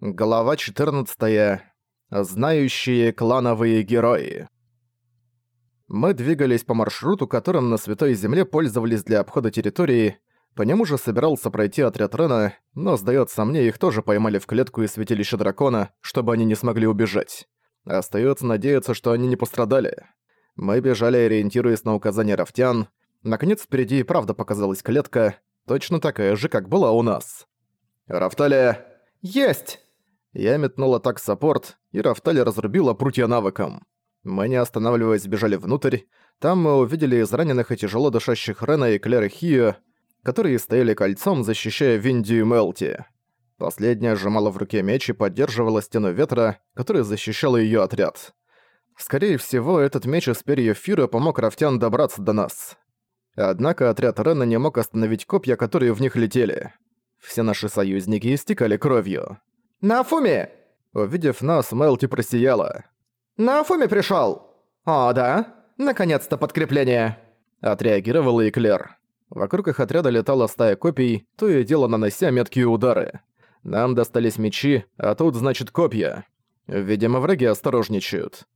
Глава 14. Знающие клановые герои. Мы двигались по маршруту, которым на Святой Земле пользовались для обхода территории. По нему же собирался пройти отряд Рена, но, сдается мне, их тоже поймали в клетку из святилища дракона, чтобы они не смогли убежать. Остается надеяться, что они не пострадали. Мы бежали, ориентируясь на указания рафтян. Наконец, впереди и правда показалась клетка, точно такая же, как была у нас. «Рафталия!» «Есть!» Я метнула так саппорт, и Рафтали разрубила прутья навыком. Мы, не останавливаясь, бежали внутрь. Там мы увидели израненных и тяжело дышащих Рена и Клэр Хио, которые стояли кольцом, защищая Виндию и Мелти. Последняя сжимала в руке меч и поддерживала стену ветра, которая защищала её отряд. Скорее всего, этот меч из перьев Фира помог Рафтян добраться до нас. Однако отряд Рена не мог остановить копья, которые в них летели. Все наши союзники истекали кровью. «Нафуми!» Увидев нас, Мелти просияла. «Нафуми пришёл!» «О, да? Наконец-то подкрепление!» Отреагировала и Клер. Вокруг их отряда летала стая копий, то и дело нанося меткие удары. Нам достались мечи, а тут, значит, копья. Видимо, враги осторожничают.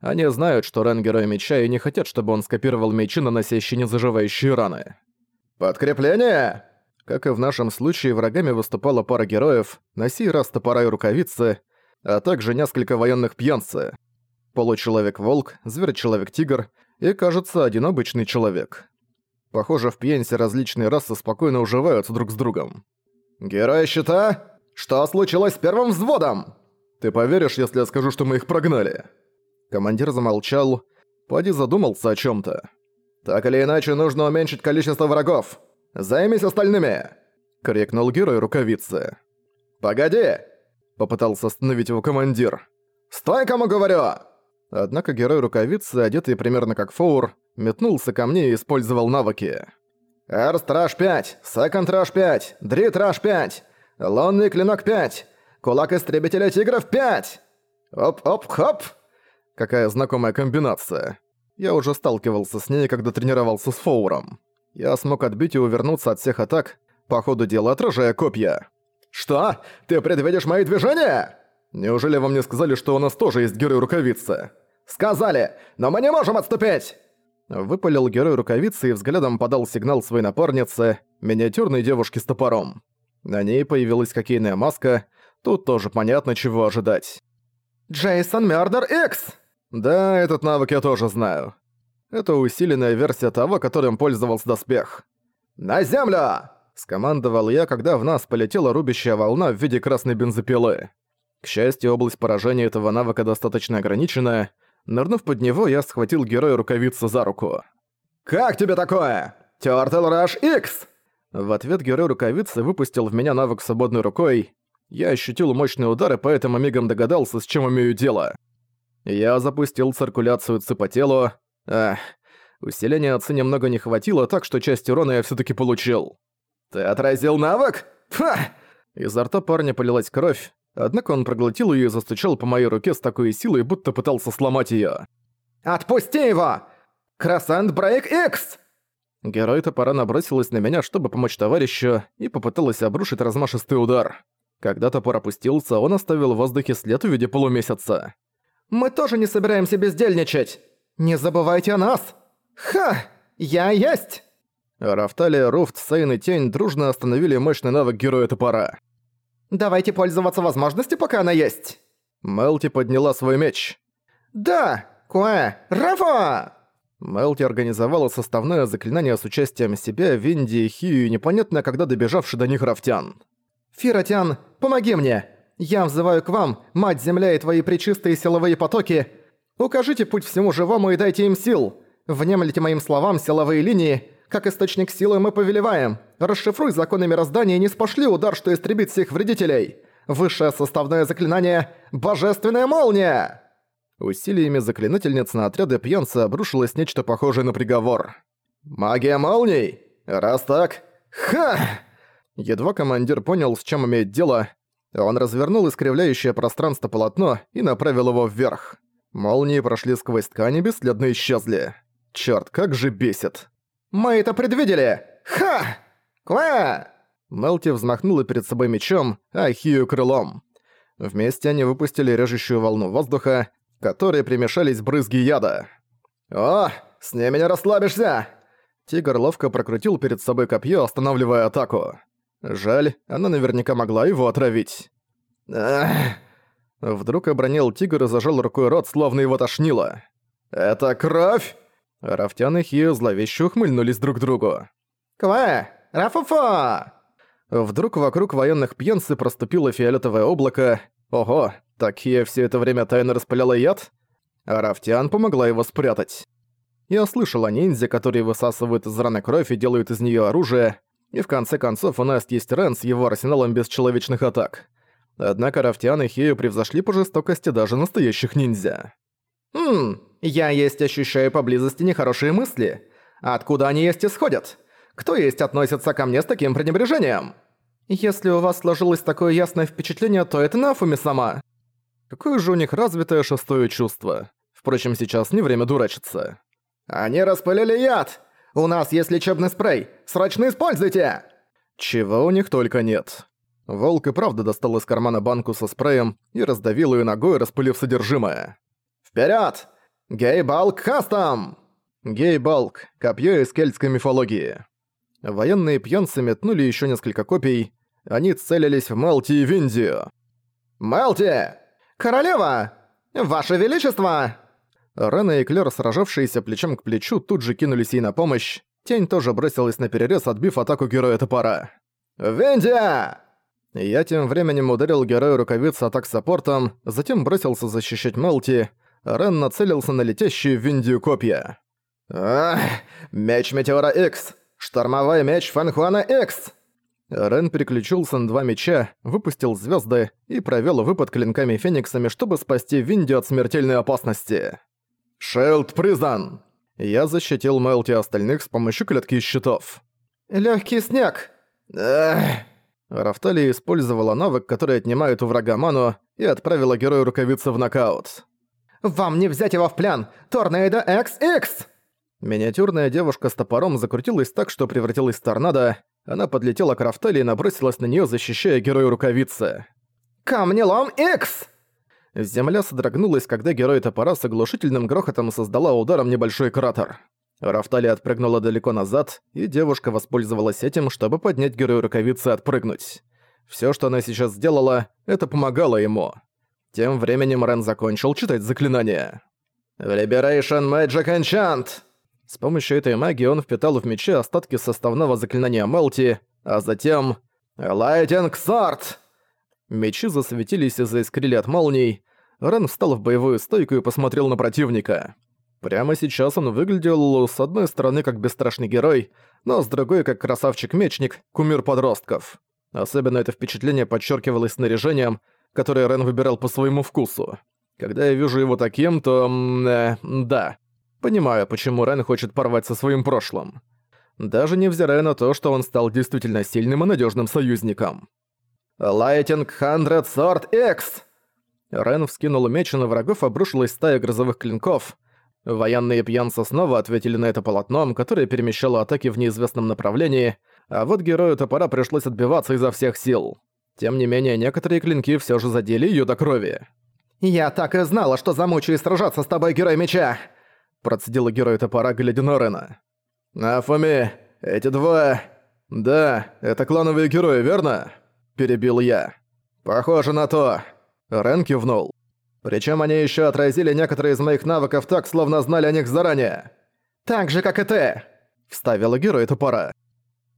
Они знают, что Рен герой меча и не хотят, чтобы он скопировал мечи, наносящие незаживающие раны. «Подкрепление!» Как и в нашем случае, врагами выступала пара героев, на сей раз топора и рукавицы, а также несколько военных пьянцы. Получеловек-волк, зверь-человек-тигр и, кажется, один обычный человек. Похоже, в пьянсе различные расы спокойно уживаются друг с другом. «Герой щита? Что случилось с первым взводом?» «Ты поверишь, если я скажу, что мы их прогнали?» Командир замолчал, Пади задумался о чем то «Так или иначе, нужно уменьшить количество врагов. Займись остальными!» — крикнул герой рукавицы. «Погоди!» — попытался остановить его командир. «Стой, кому говорю!» Однако герой рукавицы, одетый примерно как Фоур, метнулся ко мне и использовал навыки. «Эрст Раш 5, Секонд Раш 5, Дрит Раш 5, Лунный Клинок 5, Кулак Истребителя Тигров 5!» «Оп-оп-хоп!» Какая знакомая комбинация. Я уже сталкивался с ней, когда тренировался с Фоуром. Я смог отбить и увернуться от всех атак, по ходу дела отражая копья. «Что? Ты предвидишь мои движения?» «Неужели вам не сказали, что у нас тоже есть герой рукавицы?» «Сказали, но мы не можем отступить!» Выпалил герой рукавицы и взглядом подал сигнал своей напарнице, миниатюрной девушке с топором. На ней появилась хоккейная маска, тут тоже понятно, чего ожидать. «Джейсон Мёрдер Икс!» «Да, этот навык я тоже знаю. Это усиленная версия того, которым пользовался доспех. «На землю!» – скомандовал я, когда в нас полетела рубящая волна в виде красной бензопилы. К счастью, область поражения этого навыка достаточно ограниченная. Нырнув под него, я схватил героя рукавицы за руку. «Как тебе такое? Тёртл Раш Икс!» В ответ герой рукавицы выпустил в меня навык свободной рукой. Я ощутил мощный удар и поэтому мигом догадался, с чем имею дело. Я запустил циркуляцию ци по телу, Эх, усиления отца немного не хватило, так что часть урона я всё-таки получил. «Ты отразил навык? Ха!» Изо рта парня полилась кровь, однако он проглотил её и застучал по моей руке с такой силой, будто пытался сломать её. «Отпусти его! Кроссант Брейк Икс!» Герой топора набросилась на меня, чтобы помочь товарищу, и попыталась обрушить размашистый удар. Когда топор опустился, он оставил в воздухе след в виде полумесяца. «Мы тоже не собираемся бездельничать!» «Не забывайте о нас! Ха! Я есть!» Рафталия, Руфт, Сейн и Тень дружно остановили мощный навык Героя Топора. «Давайте пользоваться возможностью, пока она есть!» Мелти подняла свой меч. «Да! Куэ! Рафа!» Мелти организовала составное заклинание с участием себя, Винди и Хию и непонятно когда добежавший до них Рафтян. «Фиратян, помоги мне! Я взываю к вам, Мать Земля и твои пречистые силовые потоки, Укажите путь всему живому и дайте им сил. Внемлите моим словам силовые линии. Как источник силы мы повелеваем. Расшифруй законы мироздания и не спошли удар, что истребит всех вредителей. Высшее составное заклинание – Божественная молния!» Усилиями заклинательниц на отряды пьянца обрушилось нечто похожее на приговор. «Магия молний? Раз так... Ха!» Едва командир понял, с чем имеет дело, он развернул искривляющее пространство полотно и направил его вверх. Молнии прошли сквозь ткани и бесследно исчезли. Чёрт, как же бесит. «Мы это предвидели! Ха! Ква!» Мелти взмахнула перед собой мечом, а Хию крылом. Вместе они выпустили режущую волну воздуха, которые примешались брызги яда. «О, с ними не расслабишься!» Тигр ловко прокрутил перед собой копье, останавливая атаку. Жаль, она наверняка могла его отравить. Эх. Вдруг обронил тигр и зажал рукой рот, словно его тошнило. «Это кровь!» Рафтян и Хио зловеще ухмыльнулись друг другу. «Квэ! Рафуфо!» Вдруг вокруг военных пьянцы проступило фиолетовое облако. Ого, так Хия все это время тайно распыляла яд? А Рафтиан помогла его спрятать. Я слышал о ниндзя, которые высасывают из раны кровь и делают из нее оружие, и в конце концов у нас есть Рен с его арсеналом бесчеловечных атак. Однако Рафтиан и Хею превзошли по жестокости даже настоящих ниндзя. «Хм, я есть ощущаю поблизости нехорошие мысли. Откуда они есть исходят? Кто есть относится ко мне с таким пренебрежением? Если у вас сложилось такое ясное впечатление, то это Нафуми сама». Какое же у них развитое шестое чувство. Впрочем, сейчас не время дурачиться. «Они распылили яд! У нас есть лечебный спрей! Срочно используйте!» Чего у них только нет. Волк и правда достал из кармана банку со спреем и раздавил ее ногой, распылив содержимое. «Вперёд! Гей-балк кастом!» Гей-балк – копье из кельтской мифологии. Военные пьянцы метнули еще несколько копий. Они целились в Мелти и Виндию. «Мелти! Королева! Ваше Величество!» Рена и Клер, сражавшиеся плечом к плечу, тут же кинулись ей на помощь. Тень тоже бросилась на перерез, отбив атаку героя топора. «Виндия!» Я тем временем ударил героя рукавицы атак саппортом, затем бросился защищать Мелти. Рен нацелился на летящие в Виндию копья. «Ах, меч Метеора X! Штормовой меч Фанхуана X!» Рен переключился на два меча, выпустил звезды и провел выпад клинками-фениксами, чтобы спасти Виндию от смертельной опасности. «Шелд Призан!» Я защитил Мелти остальных с помощью клетки щитов. Легкий снег!» Эх. Рафтали использовала навык, который отнимает у врага ману, и отправила герою рукавицы в нокаут. «Вам не взять его в плен! Торнадо XX!» Миниатюрная девушка с топором закрутилась так, что превратилась в торнадо. Она подлетела к Рафтали и набросилась на нее, защищая герою рукавицы. «Камнелом X!» Земля содрогнулась, когда герой топора с оглушительным грохотом создала ударом небольшой кратер. Рафтали отпрыгнула далеко назад, и девушка воспользовалась этим, чтобы поднять герою рукавицы и отпрыгнуть. Всё, что она сейчас сделала, это помогало ему. Тем временем Рен закончил читать заклинание. «Liberation Magic Enchant!» С помощью этой магии он впитал в мече остатки составного заклинания Мелти, а затем... «Lightning Sword!» Мечи засветились и заискрили от молний. Рен встал в боевую стойку и посмотрел на противника. Прямо сейчас он выглядел с одной стороны как бесстрашный герой, но с другой как красавчик-мечник, кумир подростков. Особенно это впечатление подчеркивалось снаряжением, которое Рен выбирал по своему вкусу. Когда я вижу его таким, то... Э, да. Понимаю, почему Рен хочет порвать со своим прошлым. Даже невзирая на то, что он стал действительно сильным и надежным союзником. «Lighting Hundred Sword X!» Рен вскинул меч, и на врагов обрушилась стая грозовых клинков. Военные пьянцы снова ответили на это полотном, которое перемещало атаки в неизвестном направлении, а вот герою топора пришлось отбиваться изо всех сил. Тем не менее, некоторые клинки все же задели ее до крови. «Я так и знала, что замучаюсь сражаться с тобой, герой меча!» Процедила герой топора, глядя на Рена. «Афуми, эти два... Да, это клановые герои, верно?» перебил я. «Похоже на то». Рен кивнул. Причем они еще отразили некоторые из моих навыков так, словно знали о них заранее. «Так же, как и ты», — вставила герой топора.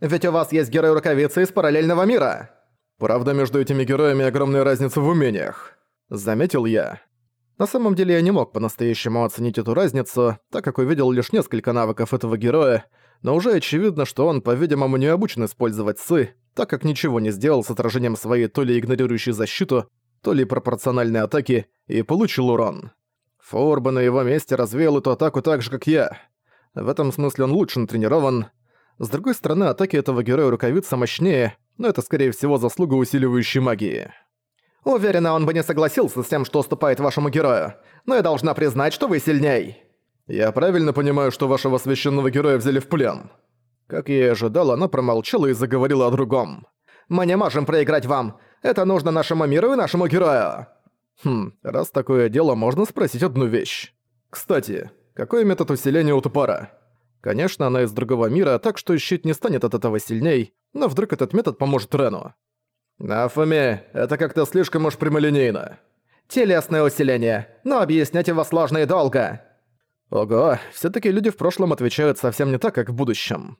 «Ведь у вас есть герой рукавицы из параллельного мира». «Правда, между этими героями огромная разница в умениях», — заметил я. На самом деле я не мог по-настоящему оценить эту разницу, так как увидел лишь несколько навыков этого героя, но уже очевидно, что он, по-видимому, не обучен использовать сы, так как ничего не сделал с отражением своей то ли игнорирующей защиту, то ли пропорциональной атаки, и получил урон. Форба на его месте развеял эту атаку так же, как я. В этом смысле он лучше натренирован. С другой стороны, атаки этого героя рукавица мощнее, но это, скорее всего, заслуга усиливающей магии. Уверена, он бы не согласился с тем, что уступает вашему герою, но я должна признать, что вы сильней. Я правильно понимаю, что вашего священного героя взяли в плен? Как я и ожидал, она промолчала и заговорила о другом. «Мы не можем проиграть вам! Это нужно нашему миру и нашему герою!» Хм, раз такое дело, можно спросить одну вещь. Кстати, какой метод усиления у топора? Конечно, она из другого мира, так что щит не станет от этого сильней, но вдруг этот метод поможет Рену. «Нафуми, это как-то слишком уж прямолинейно». «Телесное усиление, но объяснять его сложно и долго». Ого, все таки люди в прошлом отвечают совсем не так, как в будущем.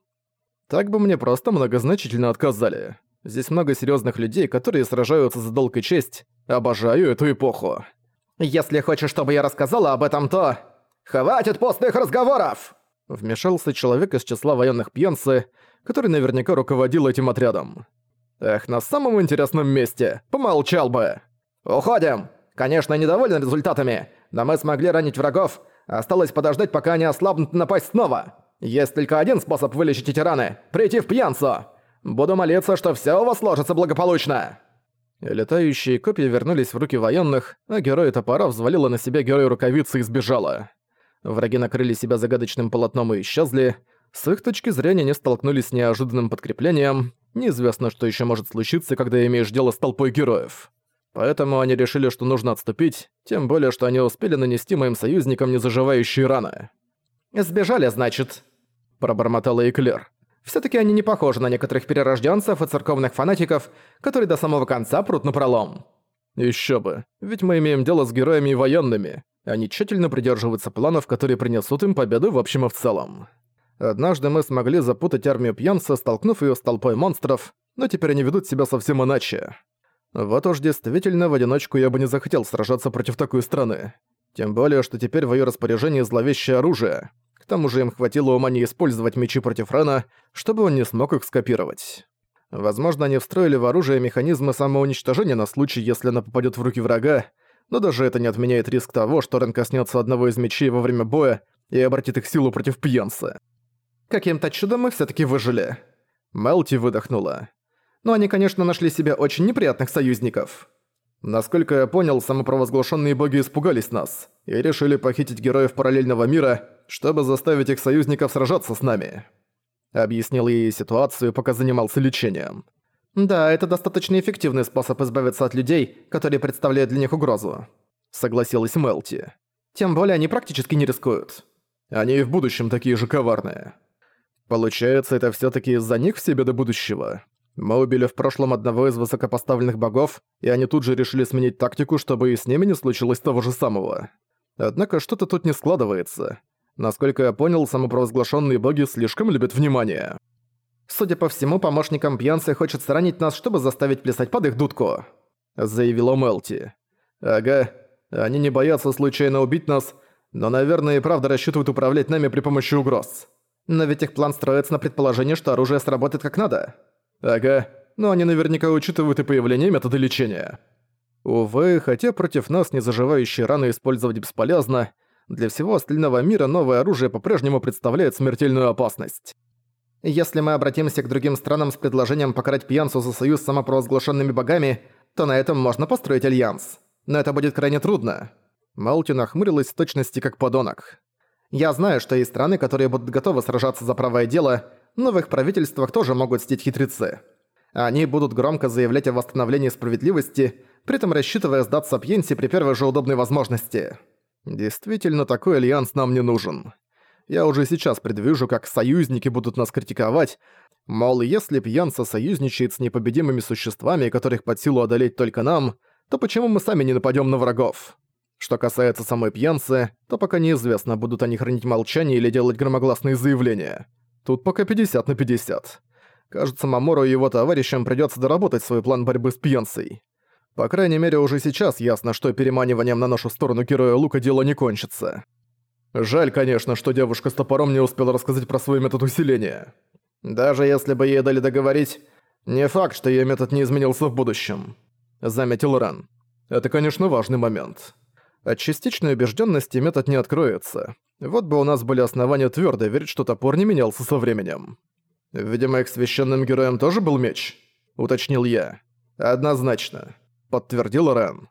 Так бы мне просто многозначительно отказали. Здесь много серьезных людей, которые сражаются за долг и честь. Обожаю эту эпоху. «Если хочешь, чтобы я рассказала об этом, то...» «Хватит постных разговоров!» Вмешался человек из числа военных пьянцы, который наверняка руководил этим отрядом. Эх, на самом интересном месте. Помолчал бы. «Уходим! Конечно, недоволен результатами, но мы смогли ранить врагов. Осталось подождать, пока они ослабнут и напасть снова. Есть только один способ вылечить эти раны – прийти в пьянцу. Буду молиться, что все у вас сложится благополучно». Летающие копья вернулись в руки военных, а герой топора взвалила на себя герой рукавицы и сбежала. Враги накрыли себя загадочным полотном и исчезли. С их точки зрения они столкнулись с неожиданным подкреплением. Неизвестно, что еще может случиться, когда имеешь дело с толпой героев. Поэтому они решили, что нужно отступить, тем более, что они успели нанести моим союзникам незаживающие раны. «Сбежали, значит?» – пробормотала Эклер. Все таки они не похожи на некоторых перерожденцев и церковных фанатиков, которые до самого конца прут напролом». Еще бы, ведь мы имеем дело с героями и военными. Они тщательно придерживаются планов, которые принесут им победу в общем и в целом. Однажды мы смогли запутать армию пьянца, столкнув ее с толпой монстров, но теперь они ведут себя совсем иначе. Вот уж действительно, в одиночку я бы не захотел сражаться против такой страны. Тем более, что теперь в ее распоряжении зловещее оружие. К тому же им хватило ума не использовать мечи против Рена, чтобы он не смог их скопировать. Возможно, они встроили в оружие механизмы самоуничтожения на случай, если она попадет в руки врага, но даже это не отменяет риск того, что Рен коснется одного из мечей во время боя и обратит их силу против пьянца. Каким-то чудом мы все таки выжили. Мелти выдохнула. Но они, конечно, нашли себе очень неприятных союзников. Насколько я понял, самопровозглашенные боги испугались нас и решили похитить героев параллельного мира, чтобы заставить их союзников сражаться с нами. Объяснил ей ситуацию, пока занимался лечением. «Да, это достаточно эффективный способ избавиться от людей, которые представляют для них угрозу», — согласилась Мелти. «Тем более они практически не рискуют». «Они и в будущем такие же коварные». «Получается, это всё таки из-за них все беды будущего?» Мы убили в прошлом одного из высокопоставленных богов, и они тут же решили сменить тактику, чтобы и с ними не случилось того же самого. Однако что-то тут не складывается. Насколько я понял, самопровозглашенные боги слишком любят внимание. Судя по всему, помощникам пьянцы хочет сранить нас, чтобы заставить плясать под их дудку», — заявила Мелти. «Ага, они не боятся случайно убить нас, но, наверное, и правда рассчитывают управлять нами при помощи угроз. Но ведь их план строится на предположении, что оружие сработает как надо». «Ага, но они наверняка учитывают и появление метода лечения». Увы, хотя против нас незаживающие раны использовать бесполезно, для всего остального мира новое оружие по-прежнему представляет смертельную опасность. Если мы обратимся к другим странам с предложением покарать пьянцу за союз с самопровозглашенными богами, то на этом можно построить альянс. Но это будет крайне трудно. Малти нахмурилась в точности как подонок. Я знаю, что есть страны, которые будут готовы сражаться за правое дело, но в их правительствах тоже могут сидеть хитрецы. Они будут громко заявлять о восстановлении справедливости, при этом рассчитывая сдаться Пьенси при первой же удобной возможности. Действительно, такой альянс нам не нужен. Я уже сейчас предвижу, как союзники будут нас критиковать, мол, если пьянца союзничает с непобедимыми существами, которых под силу одолеть только нам, то почему мы сами не нападем на врагов? Что касается самой пьянцы, то пока неизвестно, будут они хранить молчание или делать громогласные заявления. Тут пока 50 на 50. Кажется, Мамору и его товарищам придётся доработать свой план борьбы с пьянцей. По крайней мере, уже сейчас ясно, что переманиванием на нашу сторону героя Лука дело не кончится. Жаль, конечно, что девушка с топором не успела рассказать про свой метод усиления. Даже если бы ей дали договорить, не факт, что её метод не изменился в будущем. Заметил Ран. Это, конечно, важный момент. От частичной убежденности метод не откроется. Вот бы у нас были основания твердо верить, что топор не менялся со временем. Видимо, их священным героем тоже был меч, уточнил я. Однозначно, подтвердил Рен.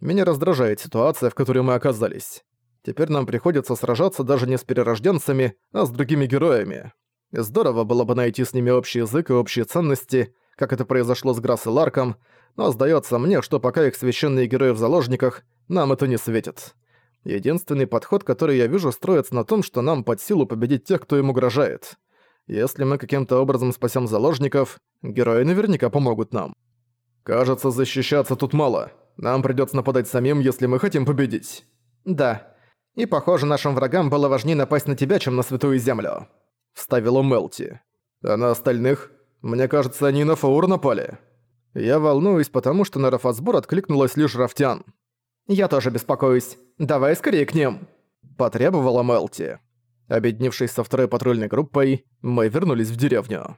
Меня раздражает ситуация, в которой мы оказались. Теперь нам приходится сражаться даже не с перерожденцами, а с другими героями. Здорово было бы найти с ними общий язык и общие ценности, как это произошло с Грасс и Ларком, но сдается мне, что пока их священные герои в заложниках, нам это не светит. Единственный подход, который я вижу, строится на том, что нам под силу победить тех, кто им угрожает. Если мы каким-то образом спасем заложников, герои наверняка помогут нам. Кажется, защищаться тут мало. Нам придется нападать самим, если мы хотим победить. Да. И похоже, нашим врагам было важнее напасть на тебя, чем на Святую Землю. Вставила Мелти. А на остальных? Мне кажется, они на Фаур напали. Я волнуюсь, потому что на Рафасбор откликнулась лишь Рафтян. «Я тоже беспокоюсь. Давай скорее к ним!» Потребовала Мелти. Объединившись со второй патрульной группой, мы вернулись в деревню.